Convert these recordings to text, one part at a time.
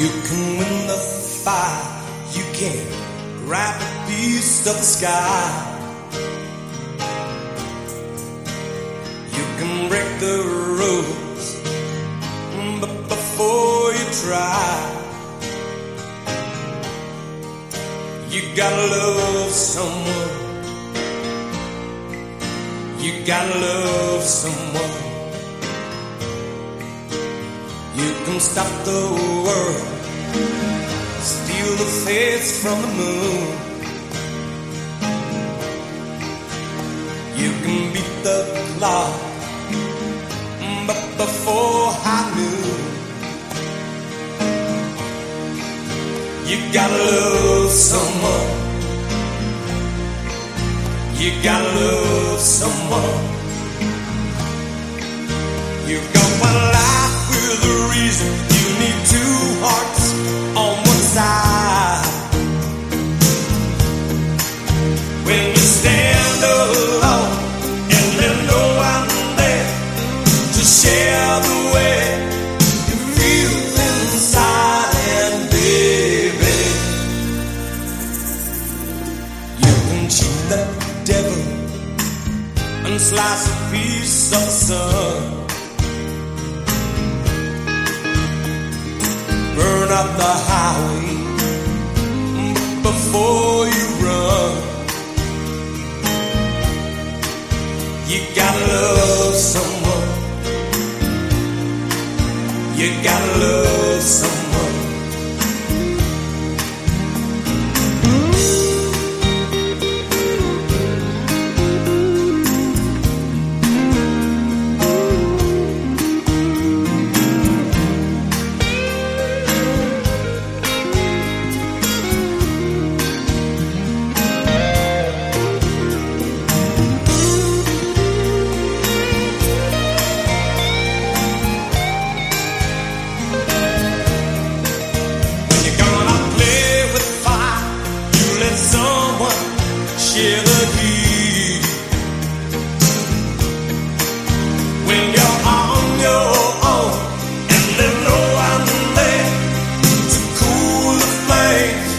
You can win the fight. You can grab a piece of the sky. You can break the rules, mm, but before you try, you gotta love someone. You gotta love someone. You can stop the world, steal the face from the moon. You can beat the clock, but before high noon, you gotta love someone. You gotta love someone. You got slice a piece of sun. Burn up the highway before you run. You gotta love someone. You gotta love someone. The heat. When you're on your own and there's no one there to cool the flames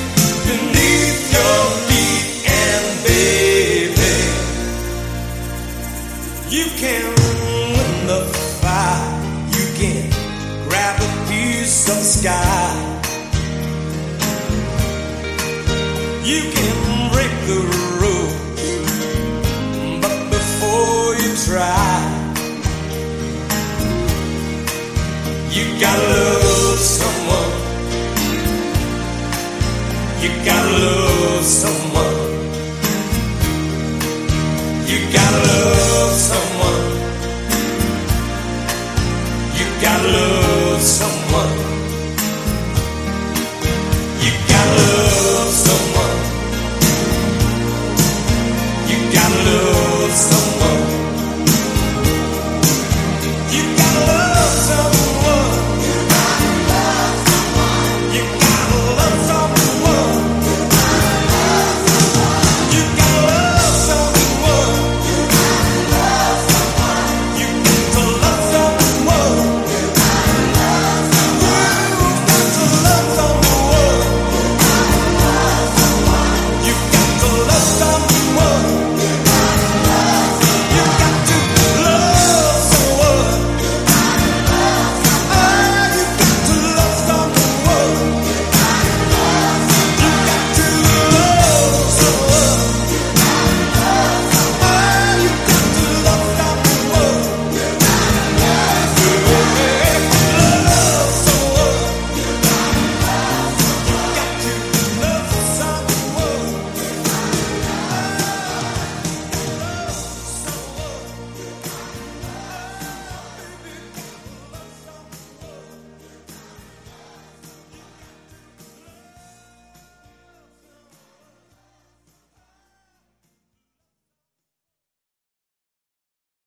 beneath your feet, and baby, you can win the fight. You can grab a piece of sky. You can the rules, but before you try, you gotta love someone. You gotta love someone. You gotta